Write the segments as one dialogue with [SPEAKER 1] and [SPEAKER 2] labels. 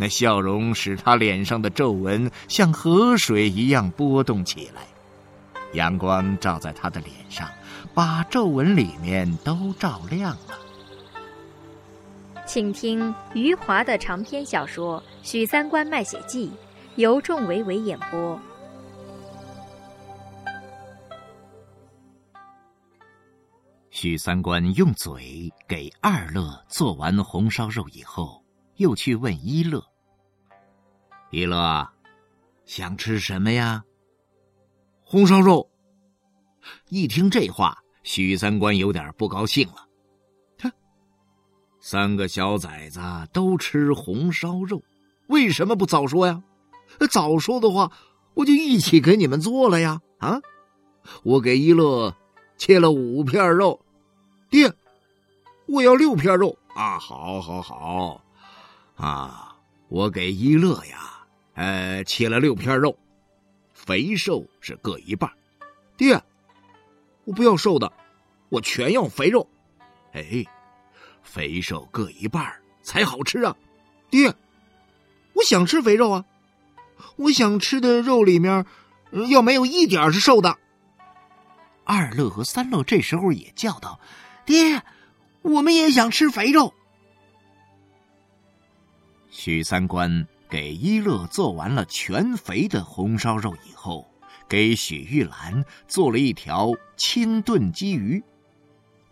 [SPEAKER 1] 那笑容使他脸上的皱纹像河水一样波动起来，阳光照在他的脸上，把皱纹里面都照亮了。
[SPEAKER 2] 请听余华的长篇小说《许三观卖血记》，由仲维维演播。
[SPEAKER 1] 许三观用嘴给二乐做完红烧肉以后，又去问一乐：“一乐，想吃什么呀？”
[SPEAKER 3] 红烧肉。
[SPEAKER 1] 一听这话，许三观有点不高兴了。三个小崽子都吃红烧肉，为什么不早说呀？早说的话，我就一起给你们做了呀！啊，我给一乐切了五片肉，爹，我要六片肉啊！好，好，好，啊，我给一乐呀，呃，切了六片肉，肥瘦是各一半。
[SPEAKER 3] 爹，我不要瘦的，我全要肥肉。
[SPEAKER 1] 哎。肥瘦各一半才好吃啊，
[SPEAKER 4] 爹，我想吃肥肉啊，我想吃的肉里面要没有一点是瘦的。
[SPEAKER 1] 二乐和三乐这时候也叫道：“爹，我们也想吃肥肉。”许三观给一乐做完了全肥的红烧肉以后，给许玉兰做了一条清炖鲫鱼。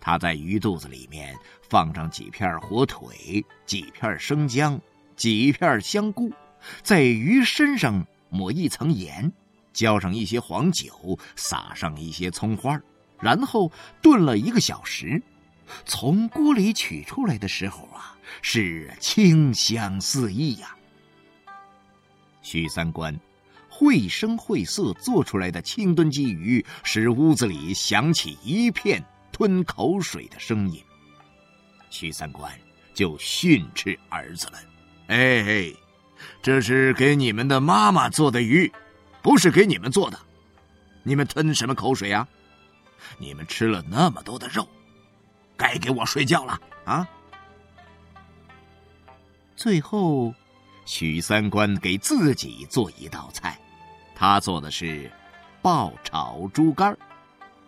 [SPEAKER 1] 他在鱼肚子里面放上几片火腿、几片生姜、几片香菇，在鱼身上抹一层盐，浇上一些黄酒，撒上一些葱花，然后炖了一个小时。从锅里取出来的时候啊，是清香四溢呀。许三观绘声绘色做出来的清炖鲫鱼，使屋子里响起一片。吞口水的声音，许三观就训斥儿子们：“哎，这是给你们的妈妈做的鱼，不是给你们做的。你们吞什么口水啊？你们吃了那么多的肉，该给我睡觉了啊！”最后，许三观给自己做一道菜，他做的是爆炒猪肝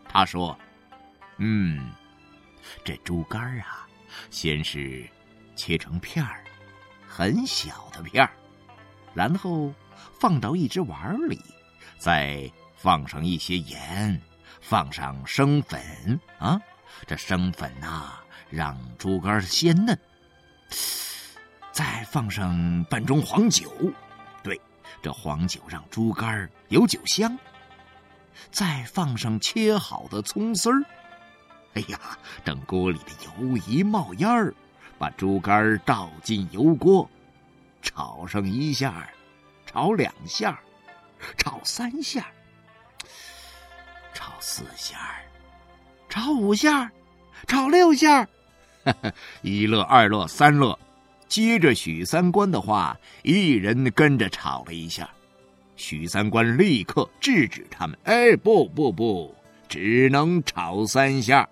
[SPEAKER 1] 他说。嗯，这猪肝啊，先是切成片儿，很小的片儿，然后放到一只碗里，再放上一些盐，放上生粉啊，这生粉呐，让猪肝鲜嫩。再放上半盅黄酒，对，这黄酒让猪肝有酒香。再放上切好的葱丝儿。哎呀，等锅里的油一冒烟儿，把猪肝倒进油锅，炒上一下，炒两下，炒三下，炒四下，炒五下，炒六下。一乐、二乐、三乐，接着许三观的话，一人跟着吵了一下。许三观立刻制止他们：“哎，不不不，只能炒三下。”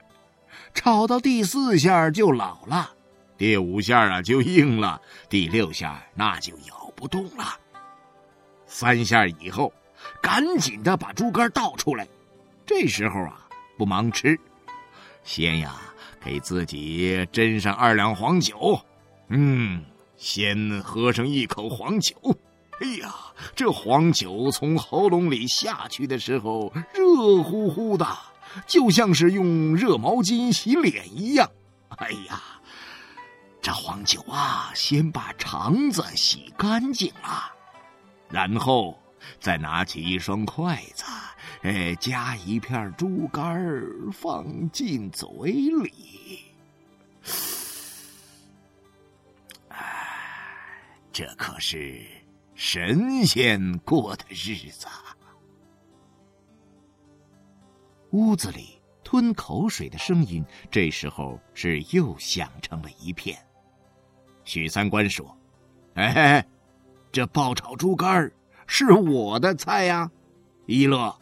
[SPEAKER 1] 炒到第四下就老了，第五下啊就硬了，第六下那就咬不动了。三下以后，赶紧的把猪肝倒出来。这时候啊，不忙吃，先呀给自己斟上二两黄酒。嗯，先喝上一口黄酒。哎呀，这黄酒从喉咙里下去的时候，热乎乎的。就像是用热毛巾洗脸一样，哎呀，这黄酒啊，先把肠子洗干净了，然后再拿起一双筷子，哎，夹一片猪肝放进嘴里，这可是
[SPEAKER 3] 神仙过的日子。
[SPEAKER 1] 屋子里吞口水的声音，这时候是又响成了一片。
[SPEAKER 3] 许三观说：“哎，这爆炒猪肝是我的菜呀！一乐、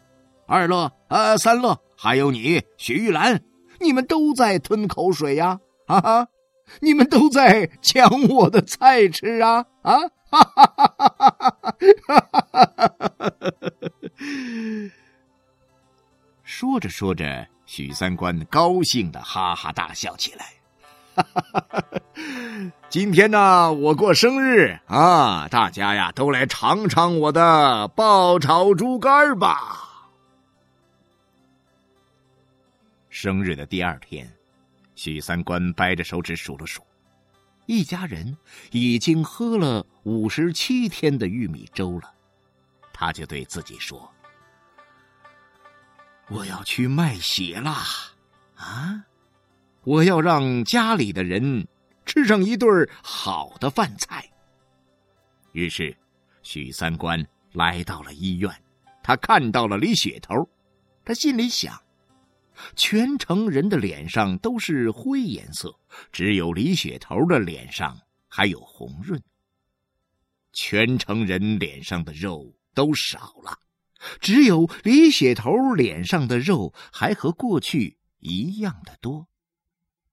[SPEAKER 3] 二乐、呃，三乐，还有你，许玉兰，你们都在吞口水呀！哈哈，你们都在抢我的菜吃啊！啊！哈哈哈哈哈哈！”
[SPEAKER 1] 说着说着，许三观高兴的哈哈大笑起来。
[SPEAKER 3] 今天呢，我过生日啊，大家呀都来尝尝我的爆炒猪肝吧。
[SPEAKER 1] 生日的第二天，许三观掰着手指数了数，一家人已经喝了五十七天的玉米粥了。他就对自己说：“我要去卖血啦！啊！”我要让家里的人吃上一顿好的饭菜。于是，许三观来到了医院，他看到了李雪头，他心里想：全城人的脸上都是灰颜色，只有李雪头的脸上还有红润。全城人脸上的肉都少了，只有李雪头脸上的肉还和过去一样的多。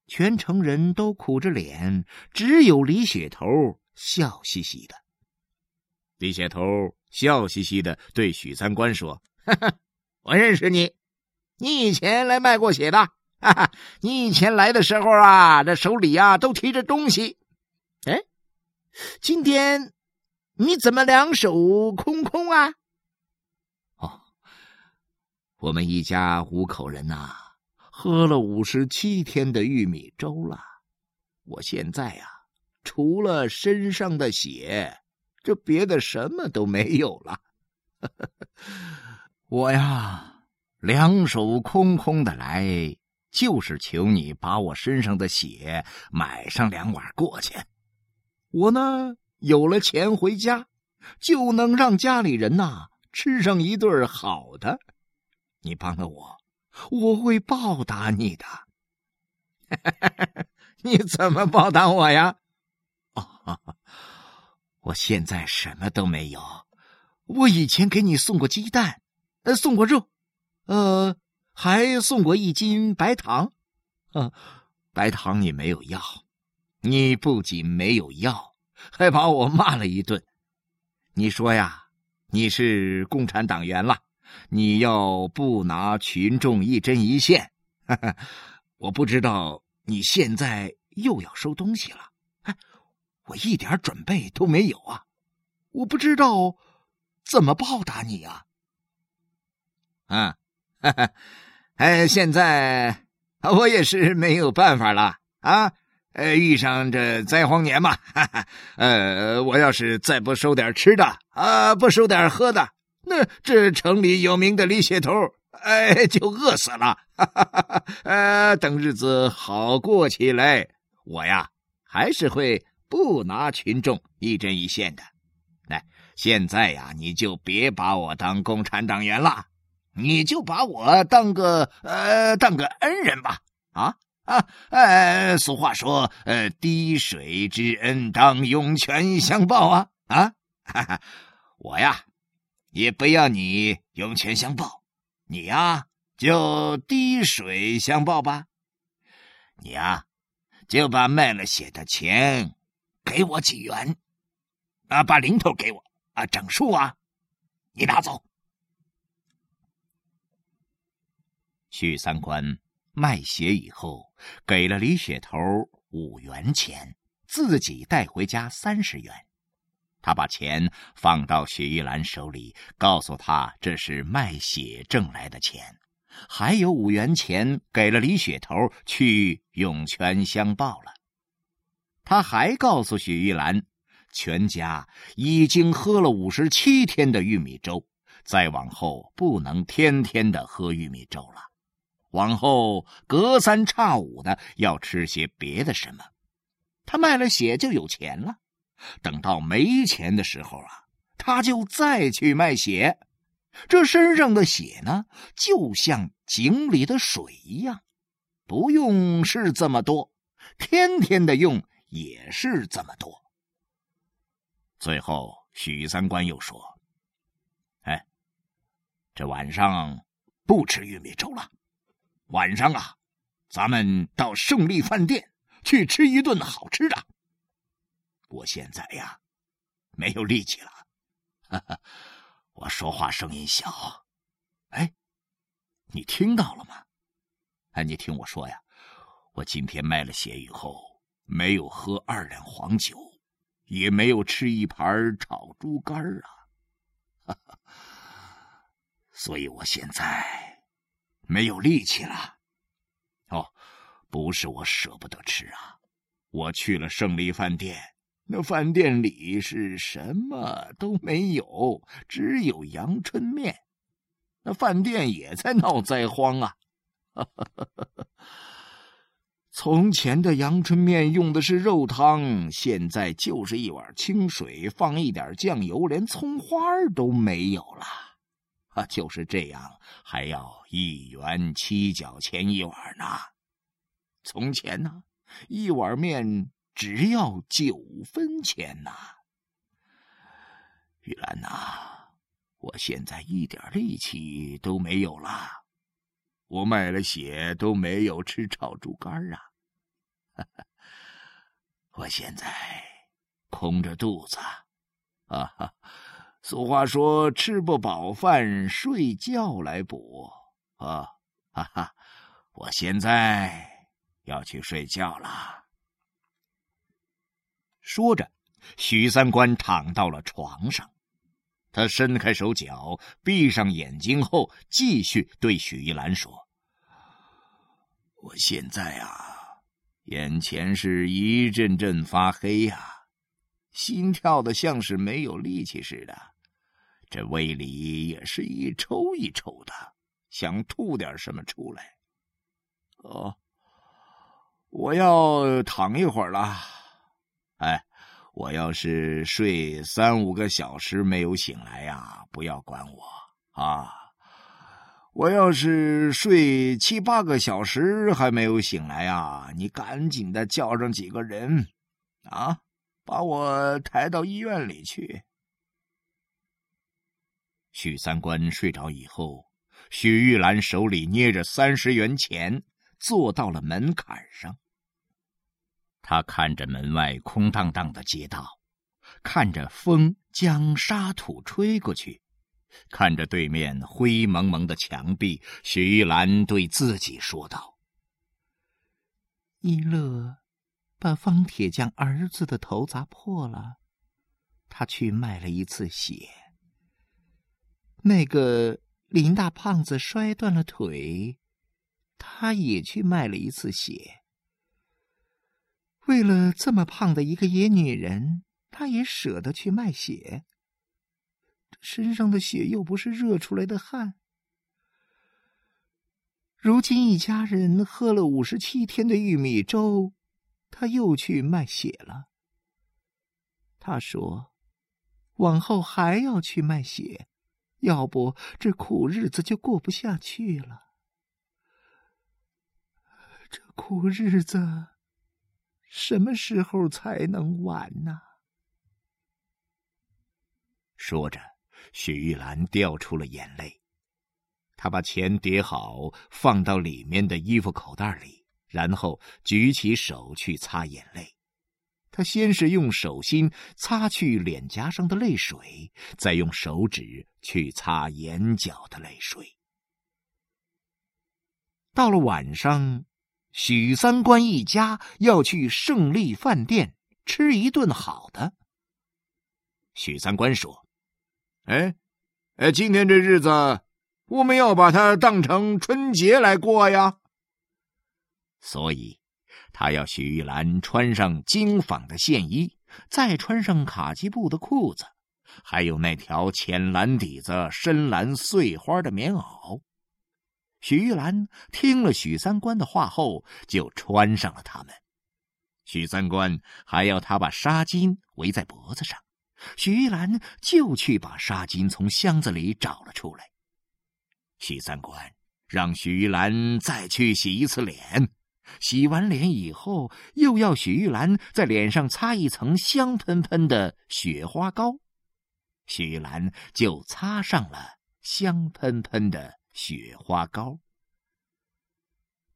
[SPEAKER 1] 全城人都苦着脸，只有李雪头笑嘻嘻的。李雪头笑嘻嘻的对许三观说：“哈哈，我认识你，你以前来卖过血的。哈哈，你以前来的时候啊，这手里啊都提着东西。哎，今天你怎么两手空空啊？哦，我们一家五口人呐。”喝了五十七天的玉米粥了，我现在呀，除了身上的血，这别的什么都没有了。我呀，两手空空的来，就是求你把我身上的血买上两碗过去。我呢，有了钱回家，就能让家里人呐吃上一顿好的。你帮了我。我会报答你的。你怎么报答我呀？哦，我现在什么都没有。我以前给你送过鸡蛋，呃，送过肉，呃，还送过一斤白糖。呃，白糖你没有要，你不仅没有要，还把我骂了一顿。你说呀，你是共产党员了。你要不拿群众一针一线，我不知道你现在又要收东西了。哎，我一点准备都没有啊！我不知道怎么报答你呀。啊，哎，现在我也是没有办法了啊。呃，遇上这灾荒年嘛，呃，我要是再不收点吃的啊，不收点喝的。那这城里有名的李雪头，哎，就饿死了。呃，等日子好过起来，我呀还是会不拿群众一针一线的。来，现在呀，你就别把我当共产党员了，你就把我当个呃，当个恩人吧。啊啊，呃，俗话说，呃，滴水之恩当涌泉相报啊啊，哈哈，我呀。也不要你涌泉相报，你呀就滴水相报吧。你呀就把卖了血的钱给我几元，啊，把零头给我啊，整数啊，你拿走。许三观卖血以后，给了李雪头五元钱，自己带回家三十元。他把钱放到许玉兰手里，告诉他这是卖血挣来的钱，还有五元钱给了李雪头去涌泉相报了。他还告诉许玉兰，全家已经喝了五十七天的玉米粥，再往后不能天天的喝玉米粥了，往后隔三差五的要吃些别的什么。他卖了血就有钱了。等到没钱的时候啊，他就再去卖血。这身上的血呢，就像井里的水一样，不用是这么多，天天的用也是这么多。最后，许三观又说：“哎，这晚上不吃玉米粥了，晚上啊，咱们到胜利饭店去吃一顿好吃的。我现在呀，没有力气了。”哈哈。我说话声音小，哎，你听到了吗？哎，你听我说呀，我今天卖了血以后，没有喝二两黄酒，也没有吃一盘炒猪肝啊，哈 哈所以我现在没有力气了。哦，不是我舍不得吃啊，我去了胜利饭店。那饭店里是什么都没有，只有阳春面。那饭店也在闹灾荒啊！从前的阳春面用的是肉汤，现在就是一碗清水，放一点酱油，连葱花都没有了。啊，就是这样，还要一元七角钱一碗呢。从前呢，一碗面。只要九分钱呐，玉兰呐，我现在一点力气都没有了，我卖了血都没有吃炒猪肝啊！我现在空着肚子啊哈！俗话说，吃不饱饭，睡觉来补啊！哈哈，我现在要去睡觉了。说着，许三观躺到了床上，他伸开手脚，闭上眼睛后，继续对许一兰说：“我现在啊，眼前是一阵阵发黑呀，心跳的像是没有力气似的，这胃里也是一抽一抽的，想吐点什么出来。哦，我要躺一会儿了。”哎，我要是睡三五个小时没有醒来呀，不要管我啊！我要是睡七八个小时还没有醒来呀，你赶紧的叫上几个人，啊，把我抬到医院里去。许三观睡着以后，许玉兰手里捏着三十元钱，坐到了门槛上。他看着门外空荡荡的街道，看着风将沙土吹过去，看着对面灰蒙蒙的墙壁，许玉兰对自己说道：“一乐把方铁匠儿子的头砸破了，他去卖了一次血。那个林大胖子摔断了腿，他也去卖了一次血。”为了这么胖的一个野女人，他也舍得去卖血。身上的血又不是热出来的汗。如今一家人喝了五十七天的玉米粥，他又去卖血了。他说：“往后还要去卖血，要不这苦日子就过不下去了。这苦日子。”什么时候才能完呢？说着，许玉兰掉出了眼泪。她把钱叠好，放到里面的衣服口袋里，然后举起手去擦眼泪。他先是用手心擦去脸颊上的泪水，再用手指去擦眼角的泪水。到了晚上。许三观一家要去胜利饭店吃一顿好的。许三观说：“哎，哎，今天这日子，我们要把它当成春节来过呀。所以，他要许玉兰穿上金纺的线衣，再穿上卡其布的裤子，还有那条浅蓝底子、深蓝碎花的棉袄。”许玉兰听了许三观的话后，就穿上了它们。许三观还要他把纱巾围在脖子上，许玉兰就去把纱巾从箱子里找了出来。许三观让许玉兰再去洗一次脸，洗完脸以后，又要许玉兰在脸上擦一层香喷喷的雪花膏。许玉兰就擦上了香喷喷的雪花膏。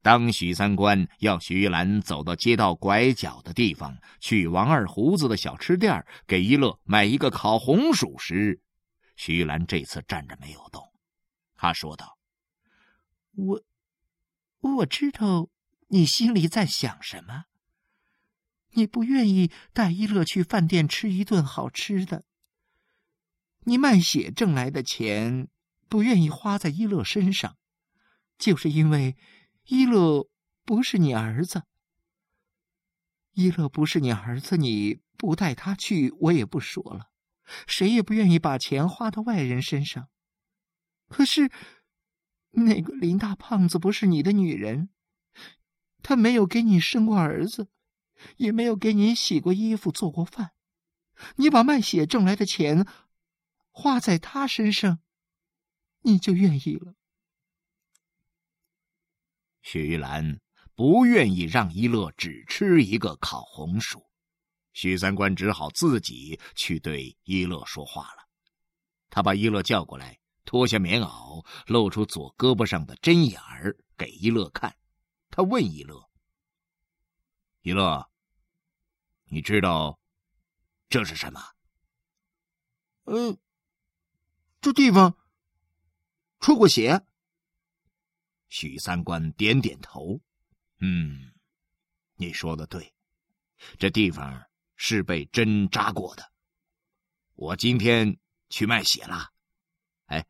[SPEAKER 1] 当许三观要许玉兰走到街道拐角的地方去王二胡子的小吃店给一乐买一个烤红薯时，许玉兰这次站着没有动。他说道：“我，我知道你心里在想什么。你不愿意带一乐去饭店吃一顿好吃的。你卖血挣来的钱不愿意花在一乐身上，就是因为。”一乐不是你儿子，一乐不是你儿子，你不带他去，我也不说了。谁也不愿意把钱花到外人身上。可是，那个林大胖子不是你的女人，他没有给你生过儿子，也没有给你洗过衣服、做过饭。你把卖血挣来的钱花在他身上，你就愿意了。许玉兰不愿意让一乐只吃一个烤红薯，许三观只好自己去对一乐说话了。他把一乐叫过来，脱下棉袄，露出左胳膊上的针眼儿给一乐看。他问一乐：“一乐，你知道这是什么？”“
[SPEAKER 4] 嗯，这地方出过血。”
[SPEAKER 1] 许三观点点头，嗯，你说的对，这地方是被针扎过的。我今天去卖血了，哎，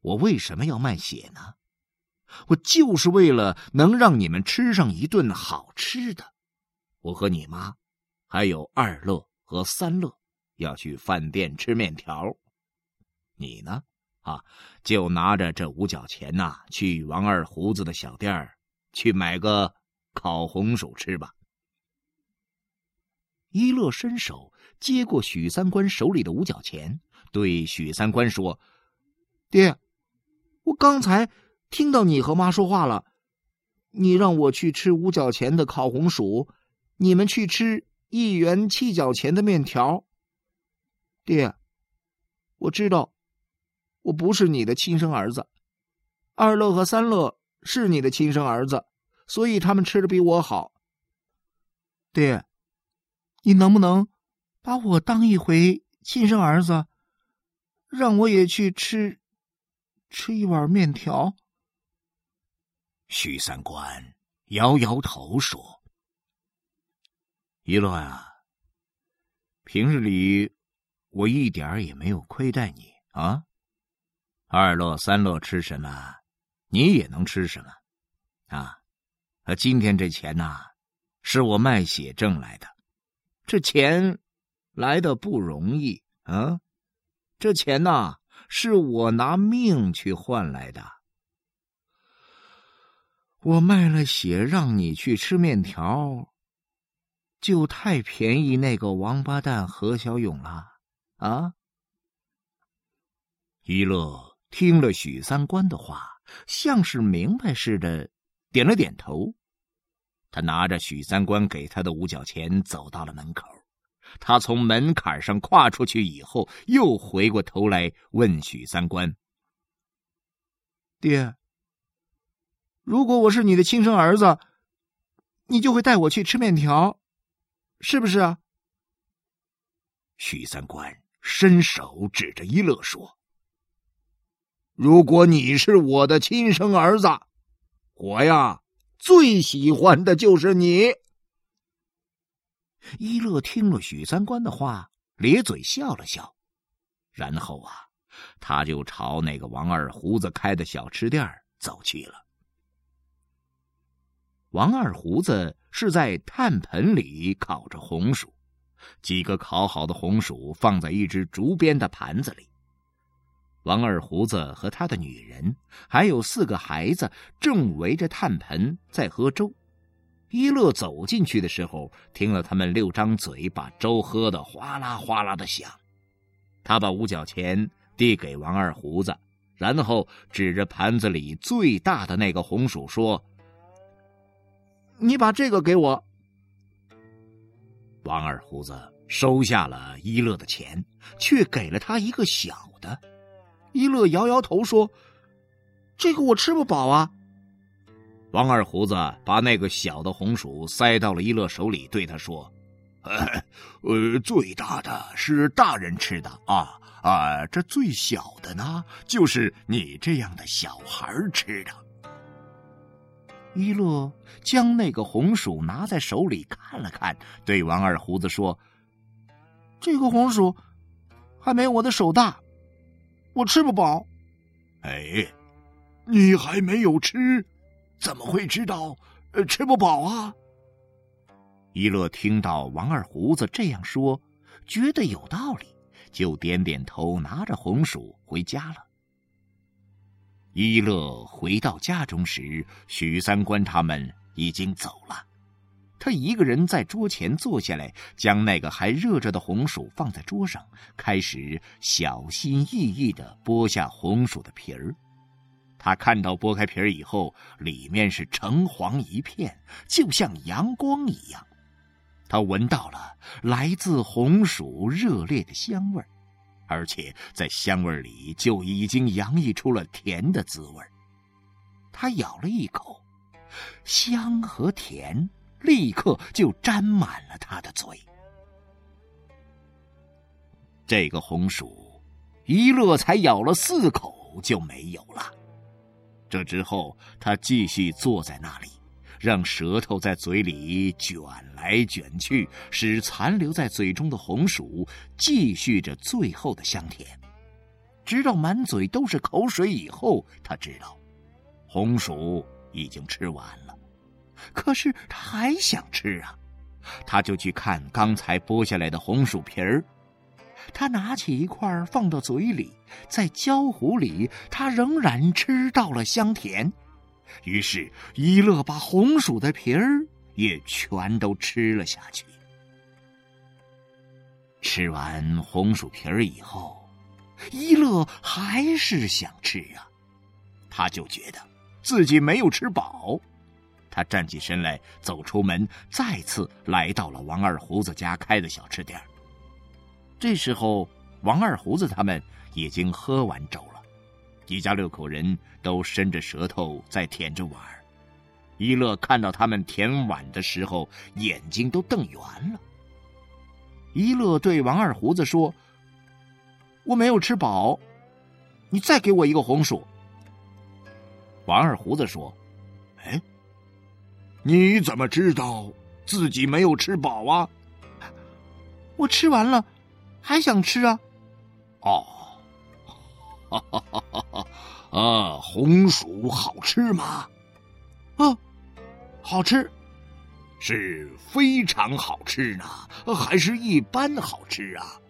[SPEAKER 1] 我为什么要卖血呢？我就是为了能让你们吃上一顿好吃的。我和你妈，还有二乐和三乐要去饭店吃面条，你呢？啊，就拿着这五角钱呐，去王二胡子的小店儿去买个烤红薯吃吧。一乐伸手接过许三观手里的五角钱，对许三观说：“
[SPEAKER 4] 爹，我刚才听到你和妈说话了，你让我去吃五角钱的烤红薯，你们去吃一元七角钱的面条。爹，我知道。”我不是你的亲生儿子，二乐和三乐是你的亲生儿子，所以他们吃的比我好。爹，你能不能把我当一回亲生儿子，让我也去吃吃一碗面条？
[SPEAKER 1] 许三观摇摇头说：“一乐啊，平日里我一点也没有亏待你啊。”二乐、三乐吃什么，你也能吃什么，啊？今天这钱呐，是我卖血挣来的，这钱来的不容易啊！这钱呐，是我拿命去换来的。我卖了血让你去吃面条，就太便宜那个王八蛋何小勇了啊！一乐。听了许三观的话，像是明白似的，点了点头。他拿着许三观给他的五角钱，走到了门口。他从门槛上跨出去以后，又回过头来问许三观：“
[SPEAKER 4] 爹，如果我是你的亲生儿子，你就会带我去吃面条，是不是啊？”
[SPEAKER 1] 许三观伸手指着一乐说。如果你是我的亲生儿子，我呀最喜欢的就是你。一乐听了许三观的话，咧嘴笑了笑，然后啊，他就朝那个王二胡子开的小吃店走去了。王二胡子是在炭盆里烤着红薯，几个烤好的红薯放在一只竹编的盘子里。王二胡子和他的女人，还有四个孩子，正围着炭盆在喝粥。一乐走进去的时候，听了他们六张嘴把粥喝得哗啦哗啦的响。他把五角钱递给王二胡子，然后指着盘子里最大的那个红薯说：“
[SPEAKER 4] 你把这个给我。”
[SPEAKER 1] 王二胡子收下了一乐的钱，却给了他一个小的。
[SPEAKER 4] 一乐摇摇头说：“这个我吃不饱啊。”
[SPEAKER 1] 王二胡子把那个小的红薯塞到了一乐手里，对他说：“
[SPEAKER 3] 呃，最大的是大人吃的啊啊，这最小的呢，就是你这样的小孩吃的。”
[SPEAKER 1] 一乐将那个红薯拿在手里看了看，对王二胡子说：“
[SPEAKER 4] 这个红薯还没我的手大，我吃不饱。”
[SPEAKER 3] 哎，你还没有吃？怎么会知道呃吃不饱啊？
[SPEAKER 1] 一乐听到王二胡子这样说，觉得有道理，就点点头，拿着红薯回家了。一乐回到家中时，许三观他们已经走了。他一个人在桌前坐下来，将那个还热着的红薯放在桌上，开始小心翼翼的剥下红薯的皮儿。他看到剥开皮儿以后，里面是橙黄一片，就像阳光一样。他闻到了来自红薯热烈的香味儿，而且在香味里就已经洋溢出了甜的滋味。他咬了一口，香和甜立刻就沾满了他的嘴。这个红薯，一乐才咬了四口就没有了。这之后，他继续坐在那里，让舌头在嘴里卷来卷去，使残留在嘴中的红薯继续着最后的香甜，直到满嘴都是口水以后，他知道红薯已经吃完了。可是他还想吃啊，他就去看刚才剥下来的红薯皮儿。他拿起一块放到嘴里，在焦糊里，他仍然吃到了香甜。于是，一乐把红薯的皮儿也全都吃了下去。吃完红薯皮儿以后，一乐还是想吃啊，他就觉得自己没有吃饱。他站起身来，走出门，再次来到了王二胡子家开的小吃店。这时候，王二胡子他们已经喝完粥了，一家六口人都伸着舌头在舔着碗一乐看到他们舔碗的时候，眼睛都瞪圆了。一乐对王二胡子说：“我没有吃饱，你再给我一个红薯。”王二胡子说：“
[SPEAKER 3] 哎，你怎么知道自己没有吃饱啊？
[SPEAKER 4] 我吃完了。”还想吃啊？
[SPEAKER 3] 哦，哈哈哈哈！啊，红薯好吃吗？
[SPEAKER 4] 啊，好吃，
[SPEAKER 3] 是非常好吃呢，还是一般好吃啊？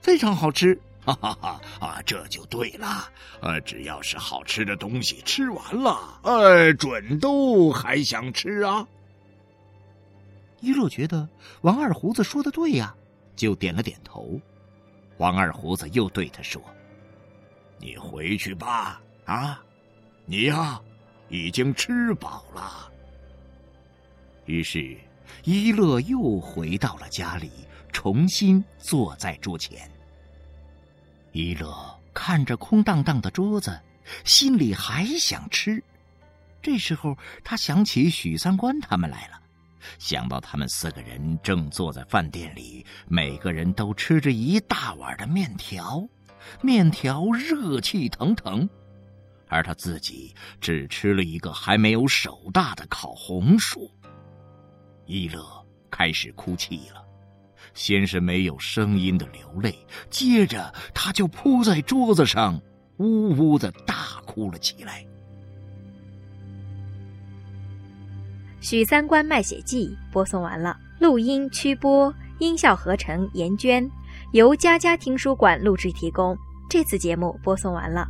[SPEAKER 4] 非常好吃！
[SPEAKER 3] 哈哈哈！啊，这就对了。呃，只要是好吃的东西，吃完了，呃，准都还想吃啊。
[SPEAKER 4] 一乐觉得王二胡子说的对呀。
[SPEAKER 1] 就点了点头，王二胡子又对他说：“
[SPEAKER 3] 你回去吧，啊，你呀，已经吃饱了。”
[SPEAKER 1] 于是，一乐又回到了家里，重新坐在桌前。一乐看着空荡荡的桌子，心里还想吃。这时候，他想起许三观他们来了。想到他们四个人正坐在饭店里，每个人都吃着一大碗的面条，面条热气腾腾，而他自己只吃了一个还没有手大的烤红薯。一乐开始哭泣了，先是没有声音的流泪，接着他就扑在桌子上，呜呜的大哭了起来。
[SPEAKER 2] 《许三观卖血记》播送完了，录音、曲播、音效合成严娟，由佳佳听书馆录制提供。这次节目播送完了。